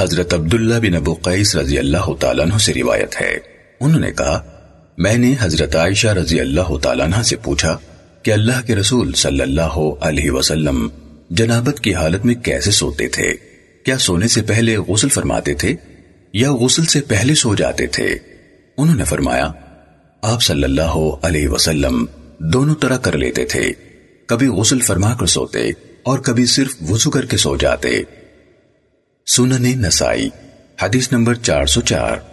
حضرت عبداللہ بن ابو قیس رضی اللہ تعالیٰ عنہ سے روایت ہے۔ انہوں نے کہا، میں نے حضرت عائشہ رضی اللہ تعالیٰ عنہ سے پوچھا کہ اللہ کے رسول صلی اللہ علیہ وسلم جنابت کی حالت میں کیسے سوتے تھے؟ کیا سونے سے پہلے غسل فرماتے تھے یا غسل سے پہلے سو جاتے تھے؟ انہوں نے فرمایا، آپ صلی اللہ علیہ وسلم دونوں طرح کر لیتے تھے۔ کبھی غسل فرما کر سوتے اور کبھی صرف وضو کر کے سو جاتے۔ سنن نسائی حدیث نمبر چار سو چار۔